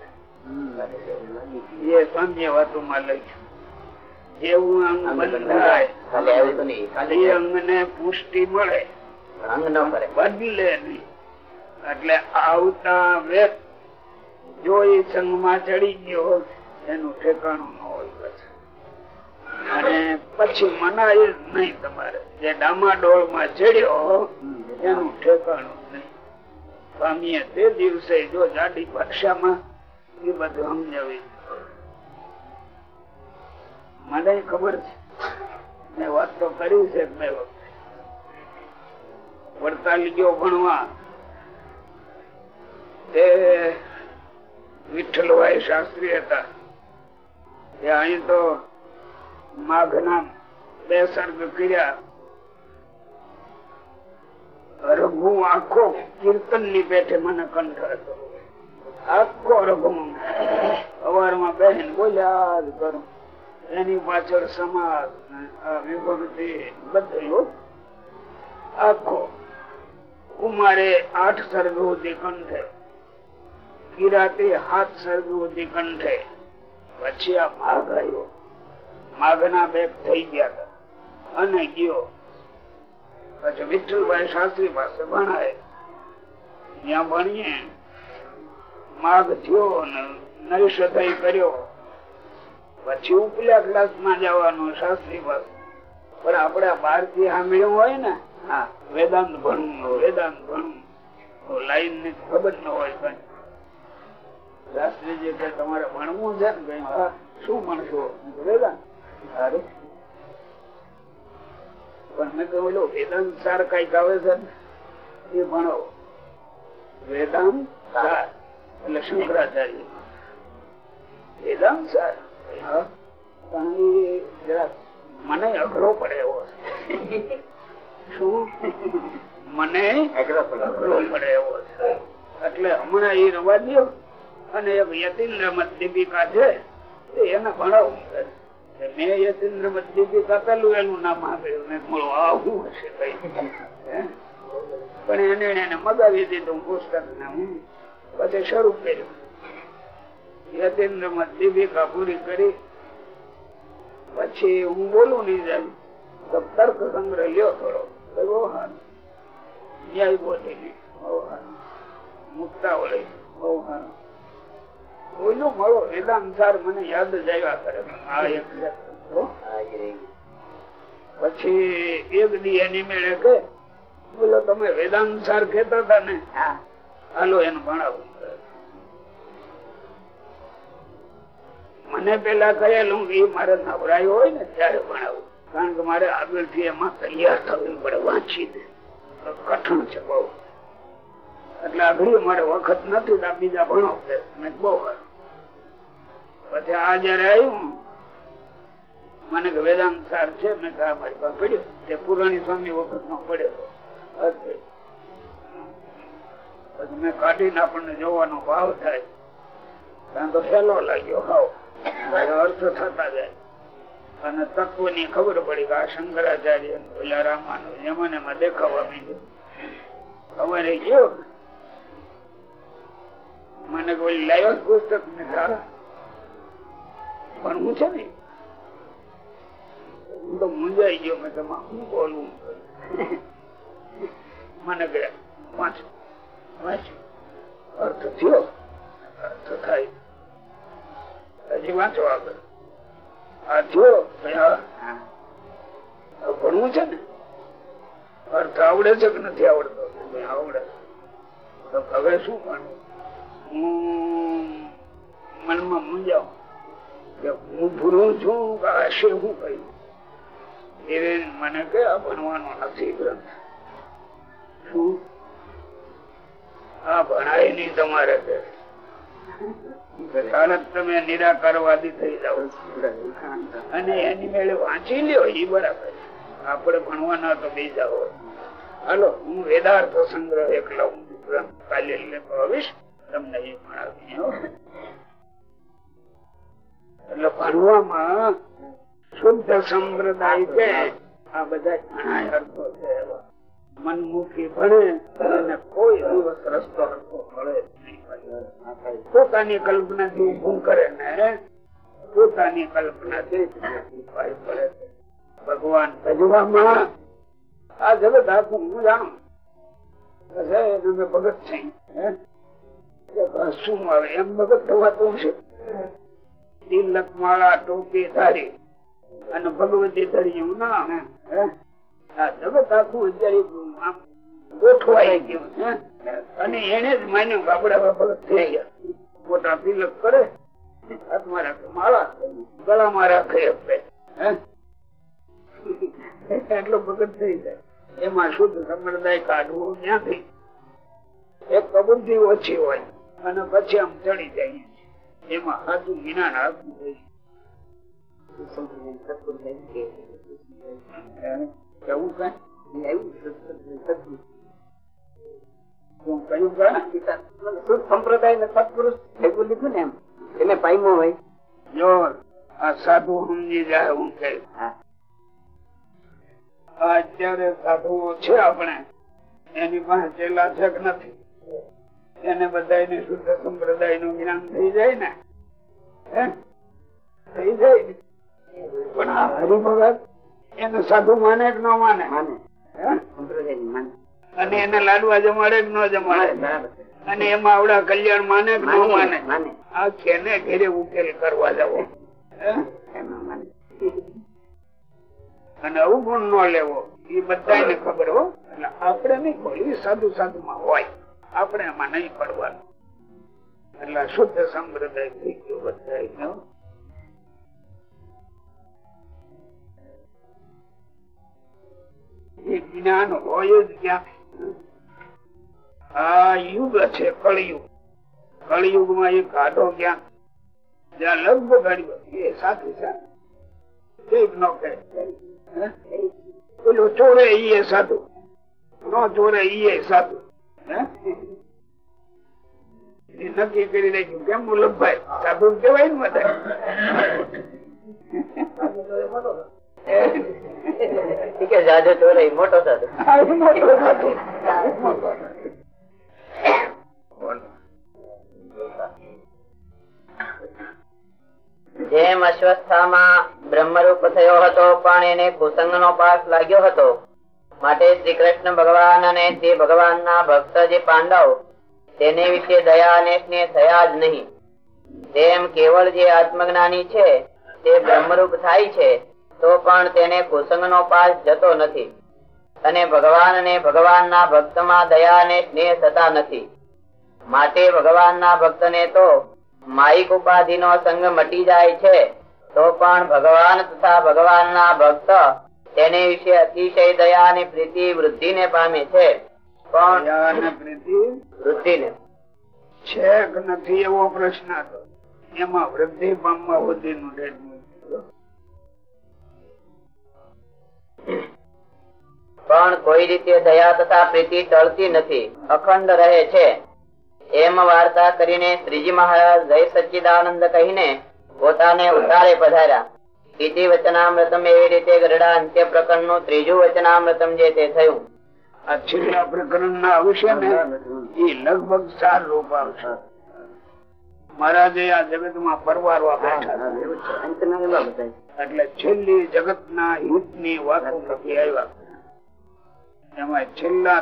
એ સામ્ય વાતોમાં લખ્યું. જેવું અંગ બંધાય તો પુષ્ટિ મળે. અંગ ન કરે. બદલે નહીં. એટલે આવતા વેદ જો એ સંઘમાં ચડી ગયો હોય, એનું ઠેકાણું ન હોય પછી. અને પછી મનાય જ નહીં તમારે. જે ડામાડોળમાં ચડ્યો એનું ઠેકાણું નહીં. સ્વામીએ તે દિવસે જો જાડી ભાષામાં એ બધું સમજાવી મને ખબર છે. મેં વાત તો કરી છે બે વખતે. વડતાલ ગયો ભણવા. તે વિઠ્ઠલભાઈ શાસ્ત્રી હતા. તે અહીં તો માઘના બે સર્ગ કર્યા. રઘુ આખો કીર્તનની પેઠે મને કંઠ હતો આખો રઘુ. અવારમાં બેહીને બોલ્યા જ કરું એની પાછળ સમાજ વિભક્તિ બધું આખો. કુમારે આઠ સર્ગ સુધી કંઠે. કિરાતે હાથ સર્ગ સુધી કંઠે. પછી આ માઘ આવ્યો. માઘના બેગ થઈ ગયા અને ગયો. પછી વિઠ્ઠલભાઈ શાસ્ત્રી પાસે ભણાય. ત્યાં ભણીએ. માર્ગ થયો ને કર્યો. પછી ઉપલા ક્લાસમાં જવાનું શાસ્ત્રી પાસે પણ આપડા બારથી સાંભળ્યું હોય ને, હા, વેદાંત ભણવું વેદાંત ભણવું લાઈનની ખબર ન હોય કઈ. શાસ્ત્રીજી કે તમારે ભણવું છે ને? કઈ શું ભણશો? વેદાંત. સારું. પણ મેં કહ્યું ઓલો વેદાંત સાર કંઈક આવે છે એ ભણો. વેદાંત સાર એટલે શંકરાચાર્ય. વેદાંત સાર. હા. પણ એ જરાક મને અઘરો પડે એવો. શું? મને અઘરો પડે. એવો. છે એટલે હમણાં એ રવા દો અને એક યતિન રમત દીપિકા છે એને ભણાવું. મેં યતીન્દ્ર મત દીપિકા એનું નામ આપ્યું મેં કહ્યું, હશે કઈ. પણ એને એને મગાવી દીધું પુસ્તક ને હું પછી શરૂ કર્યું. યતીન્દ્ર મત દીપિકા પૂરી કરી. પછી હું બોલું નહીં જાય તો તર્ક સંગ્રહ લ્યો થોડો. સારું. ન્યાય બોલી નહીં બહુ સારું. મુક્તાવળી. બહુ સારું. મળો એના અનુસાર મને યાદ જ આવ્યા કરે. આ એક પછી એક દી એની મેળે કે બોલો તમે વેદાનુસાર કેતા હતા ને? હાલો એનું ભણાવું. મને પેલા કહેલું એ મારે નવરાયું હોય ને ત્યારે ભણાવું. કારણ કે મારે આગળથી એમાં તૈયાર થવું પડે વાંચી દે કઠણ છે બહુ. એટલે આગળ મારે વખત નથી આ બીજા ભણો બહુ. પછી આ જયારે આવ્યું, મને કે વેદાંત સાર છે, મેં કહા મારી પાસે પડ્યો. તે પુરાણી સ્વામી વખત નો પડ્યો પછી મેં કાઢીને આપણને જોવાનો ભાવ થાય. ત્યાં તો સહેલો લાગ્યો? હાવ અર્થ થતા જાય. અને તત્વની ખબર પડી કે આ શંકરાચાર્ય ઓલા રામાનું એમાં એમાં દેખાવા માંડ્યું. સવારે ગયો. મને કોઈ જ પુસ્તક ને સારા પણ હું છે ને, હું ગયો મેં તમારે શું બોલવું? મને ગયા વાંચ અર્થ થયો? અર્થ થાય. હજી વાંચો આગળ. આ થયો? ભણવું છે ને, અર્થ આવડે છે કે નથી આવડતો? આવડે. હવે શું ભણવું હું મનમાં મૂંઝાવ. કે હું ભૂલું છું કે હું કહ્યું. નિરાકારવાદી થઈ જાઓ. અને એની મેળે વાંચી લ્યો એ બરાબર. આપણે ભણવાના તો બીજા હોય હાલો, હું વેદાર્થ સંગ્રહ એક લઉં ગ્રંથ કાલે લેતો આવીશ. તમને એ ભણાવી. એટલે ભણવામાં શુદ્ધ સંપ્રદાય છે. આ બધા અર્થો છે. મનમુખી ભણે અને કોઈ દિવસ રસ્તો અર્થો મળે પોતાની કલ્પનાથી ઊભું કરે ને પોતાની કલ્પનાથી જ પડે ભગવાન ભજવામાં આ જગત આખું હું જાણું ભગત બસ શું આવે? એમ ભગત થવાતું છે તિલક માળા ટોપી ધારી. અને ભગવતી ના આ જગત આખું અત્યારે ગોઠવાઈ ગયું હે? અને એને જ માન્યું કે ભગત થઈ ગયા. મોટા તિલક કરે. હાથમાં રાખે. માળા. ગળામાં રાખે આપે એટલો ભગત થઈ જાય. એમાં શુદ્ધ સંપ્રદાય કાઢવું ક્યાંથી? એક પ્રબુદ્ધિ ઓછી હોય. અને પછી આમ ચડી જાય. એમાં સાચું જ્ઞાન આપવું જોઈએ? સંપ્રદાય ને સત્પુરુષ ભેગું લીધું ને એમ. એને પામ્યો હોય. જો આ સાધુ સમજી જાય હું. કે અત્યારે સાધુઓ છે આપણે. એની પાસે ચેલા છે કે નથી? એને બધા શુદ્ધ સંપ્રદાયનું જ્ઞાન થઈ જાય ને? થઈ જાય ને. પણ આ હરિભગત એને સાધુ માને કે ન માને? અને એને લાડવા જમાડે કે ન જમાડે? અને એમાં આવડા કલ્યાણ માને કે ન માને આ કેને ઘેરે ઉકેલ કરવા જવો હે? એમાં માને. અને અવગુણ ન લેવો. એ બધા ખબર હો. એટલે આપણે નહીં કોઈ સાધુ સાધુ માં હોય. આપણે એમાં નહીં પડવાનું. એટલે શુદ્ધ સંપ્રદાય થઈ ગયો બધા એ જ્ઞાન હોય જ ક્યાં? આ યુગ છે કળિયુગ. માં એ કાઢો ક્યાં? જ્યાં લગભગ એ સાથે સાથે એક નો ચોરે ઈ સાધુ. નો ચોરે ઈ સાધુ. નક્કી કરી નાખ્યું કેમ મુલકભાઈ સાધુ કેવાય ને બધા જાજો ચોરે મોટો સાધુ આ મોટો સાધુ. મોટો સાધુ. બોલો. જેમ અશ્વસ્થામાં બ્રહ્મરૂપ થયો હતો પણ એને કુસંગ નો પાસ લાગ્યો હતો માટે શ્રી કૃષ્ણ ભગવાન અને તે ભગવાનના ભક્ત જે પાંડવ, તેને વિશે દયા અને સ્નેહ થયા જ નહીં. તેમ કેવળ જે આત્મજ્ઞાની છે, તે બ્રહ્મરૂપ થાય છે, તો પણ તેને કુસંગ નો પાસ જતો નથી. અને ભગવાન અને ભગવાનના ભક્તમાં દયા અને સ્નેહ થતા નથી. માટે ભગવાનના ભક્તને તો માઇક ઉપાધિ નો સંગ મટી જાય છે, તો પણ ભગવાન તથા ભગવાનના ભક્ત તેને વિશે અતિશય દયા અને પ્રીતિ વૃદ્ધિ ને પામે છે. પણ પ્રીતિ વૃદ્ધિ ને છે કે નથી એવો પ્રશ્ન હતો. એમાં વૃદ્ધિ પામવા સુધીનું નું પણ કોઈ રીતે દયા તથા પ્રીતિ ટળતી નથી. અખંડ રહે છે. એમ વાર્તા કરીને શ્રીજી મહારાજ જય સચ્ચિદાનંદ કહીને પોતાને ઉતારે પધાર્યા. ઇતિ વચનામૃતમ એવી રીતે ગરડા અંત્ય પ્રકરણનું ત્રીજું વચનામૃતમ જે તે થયું છેલ્લા પ્રકરણ ના એ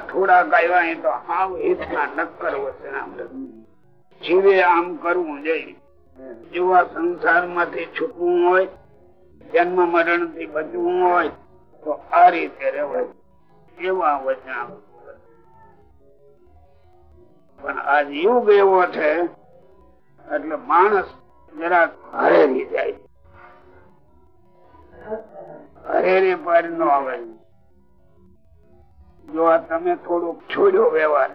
થોડાક આવ્યા તો હાવ હિત ના નક્કર વચનામૃત. જીવે આમ કરવું જોઈએ. જેવા સંસારમાંથી છૂટવું હોય જન્મ મરણથી બચવું હોય તો આ રીતે રહેવાય. એવા વચનામૃત પણ આ યુગ એવો છે એટલે માણસ જરાક હરેરી જાય. હરેરી પર નો આવે. જો આ તમે થોડુંક છોડ્યો વ્યવહાર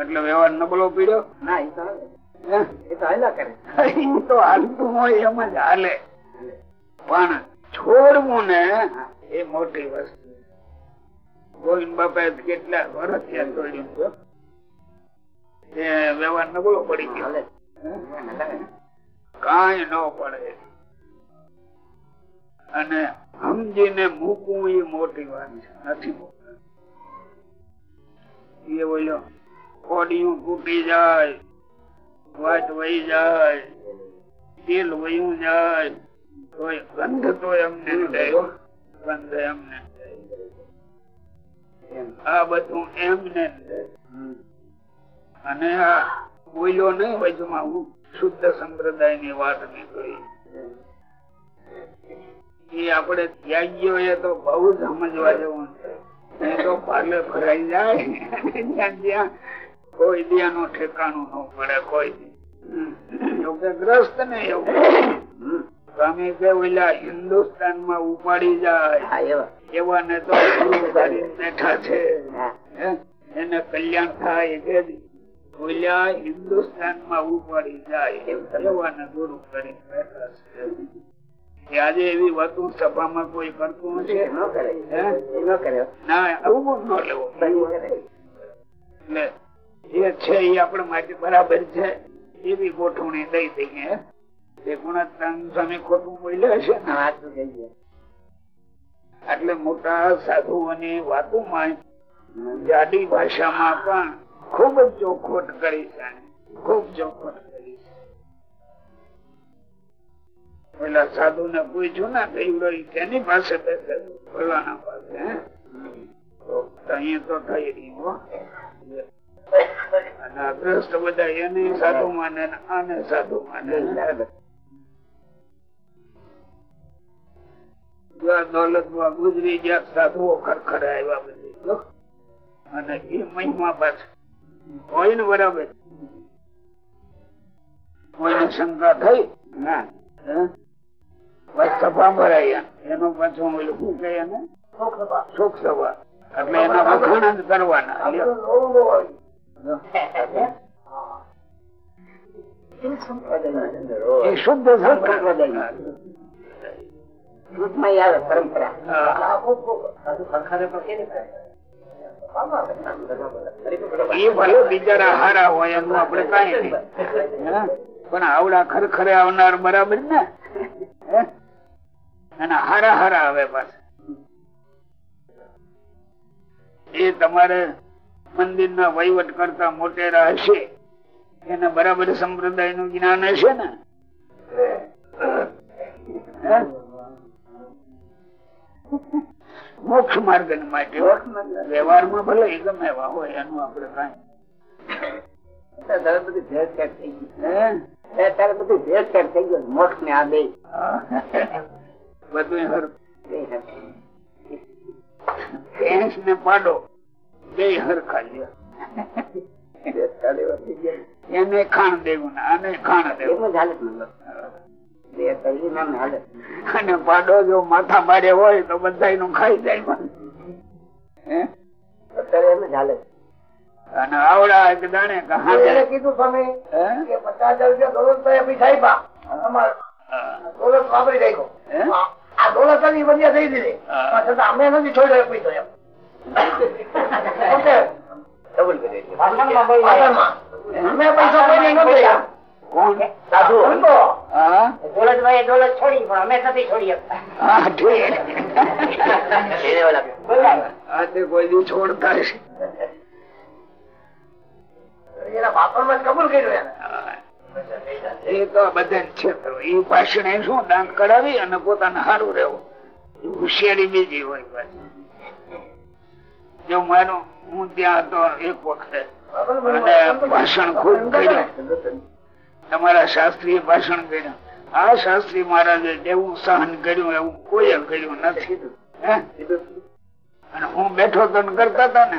એટલે વ્યવહાર નબળો પીડ્યો? ના એ તો આવે. એ તો હાલ્યા કરે. [laughs] તો હાલતું હોય એમ જ હાલે. પણ છોડવું ને એ મોટી વસ્તુ. ગોવિંદ બાપા કેટલા વર્ષ ત્યાં છોડ્યું વ્યવહાર નબળો પડી ગયો. કઈ ન પડે. અને સમજીને મૂકવું એ મોટી વાત છે. નથી મૂકવું એ બોલ્યો કોડિયું તૂટી જાય વાત વહી જાય તેલ વહ્યું જાય. ગંધ તો. આ બધું એમને અને આ બોલ્યો નહીં વચમાં હું શુદ્ધ સંપ્રદાયની વાત નીકળી. એ આપણે ત્યાગીઓ એ તો બહુ સમજવા જેવું છે. પાલે ભરાઈ જાય. જ્યાં જ્યાં કોઈ દિયા નું ઠેકાણું ન પડે, કોઈ. જોકે ગ્રસ્ત ને સ્વામી કે ઓલા હિન્દુસ્તાનમાં ઉપાડી જાય એવા. ને તો બેઠા છે. એને કલ્યાણ થાય કે ઓલા હિન્દુસ્તાનમાં ઉપાડી જાય એવા ને ગુરુ કરીને બેઠા છે. આજે એવી વાતો સભામાં કોઈ કરતું છે ના આવું ન લેવું. એટલે જે છે એ આપણા માટે બરાબર છે. એવી ગોઠવણી દઈ દઈએ. એટલે મોટા સાધુઓની વાતોમાં જાડી ભાષામાં પણ ખૂબ જ ચોખવટ કરી છે, ખૂબ પેલા સાધુ ને પૂછ્યું, ને કઈ તેની પાસે ફલાણા પાસે અહીંયા તો થઈ રહ્યું. અને સાધુ માને આને સાધુ માને દોલતમાં ગુજરી ગયા સાધુઓ ખરખર આવ્યા બધી. અને એ મહિમા પાછું હોય ને બરાબર. કોઈને શંકા થઈ? ના. સભા ભરાય એનો પાછો શું કહે એને? શોક સભા એટલે એના વખાણ જ કરવાના. શુદ્ધ સંપ્રદાય દૂધમાં આવે પરંપરા. પણ એ ભલે બિચારા હારા હોય એનું આપણે કઈ નહીં. પણ આવડા ખરખરે આવનાર બરાબર ને? અને હારા હારા આવે પાછા. એ તમારે મંદિર ના વહીવટ કરતા મોટેરા હશે. એને બરાબર સંપ્રદાયનું જ્ઞાન હશે ને? મોક્ષ માર્ગ માટે વ્યવહારમાં ભલે એ ગમે એવા હોય એનું આપડે કઈ. મોક્ષ ને આ બધું. ભેંસ પાડો બે હરખા. એને ખાણ દેવું ને આને ખાણ દેવું. એમ જ હાલે છે મતલબ. અને પાડો જો માથા મારે હોય તો બધા નું ખાઈ જાય અને આવડા એક દાણે કીધું તમે કે પચાસ હજાર રૂપિયા દોલત વાપરી નાખ્યો. આ- આ દોલત થઈ દીધી. છતાં અમે નથી છોડ્યો પૈસો એમ. [laughs] ડબલ કરી દે. અમે પૈસો દોલતભાઈ દોલત છોડી પણ અમે નથી છોડી શકતા. કોઈ છોડતા કબૂલ કર્યું એ તો બધા છે એ પાછળ શું દાન કરાવી અને પોતાને સારું રહેવું. હોશિયારી બીજી હોય પાછી. જો મારું હું ત્યાં હતો એક વખતે અને ભાષણ ખૂબ કર્યું. તમારા શાસ્ત્રીએ ભાષણ કર્યું. આ શાસ્ત્રી મહારાજે જેવું સહન કર્યું એવું કોઈ કર્યું નથી. અને હું બેઠો તન કરતા હતા ને?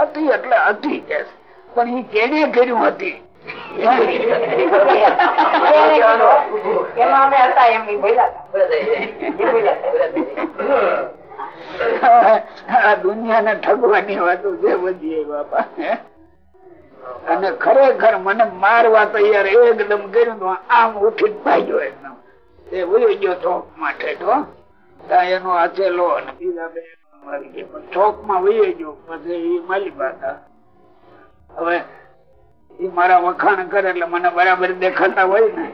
હતી એટલે હતી કે. પણ એ કેને કર્યું હતી? દુનિયાને ઠગવાની વાતો છે બધી બાપા? અને ખરેખર મને મારવા તૈયાર એકદમ કર્યું તો આમ ઉઠી ભાગ્યો એકદમ. એ ઉડી ગયો ચોકમાં ઠેઠો એનો આચેલો અને બીજા બે મારી ગયા. ચોકમાં વયો ગયો. પછી એ માલી પાતા હવે એ મારા વખાણ કરે એટલે મને બરાબર દેખાતા હોય ને?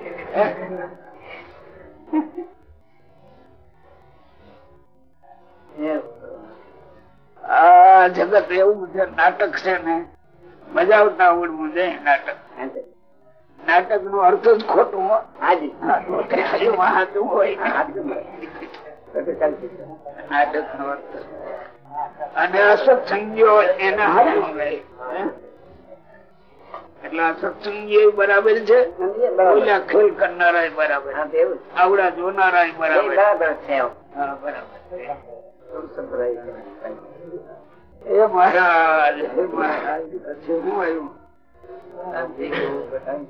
આ જગત એવું છે નાટક છે ને. મજાવતા આવડવું છે નાટક. નાટક નો અર્થ જ ખોટું. હાજી. હજુ હોય. નાટક નો અર્થ. અને અસત્સંગીઓ એને લે એટલે આ બરાબર છે? ઓલા ખેલ કરનારા બરાબર. આવડા જોનારા બરાબર. બરાબર છે. બરાબર. એ મહારાજ હે મહારાજ પછી હું આવ્યું? મહારાજ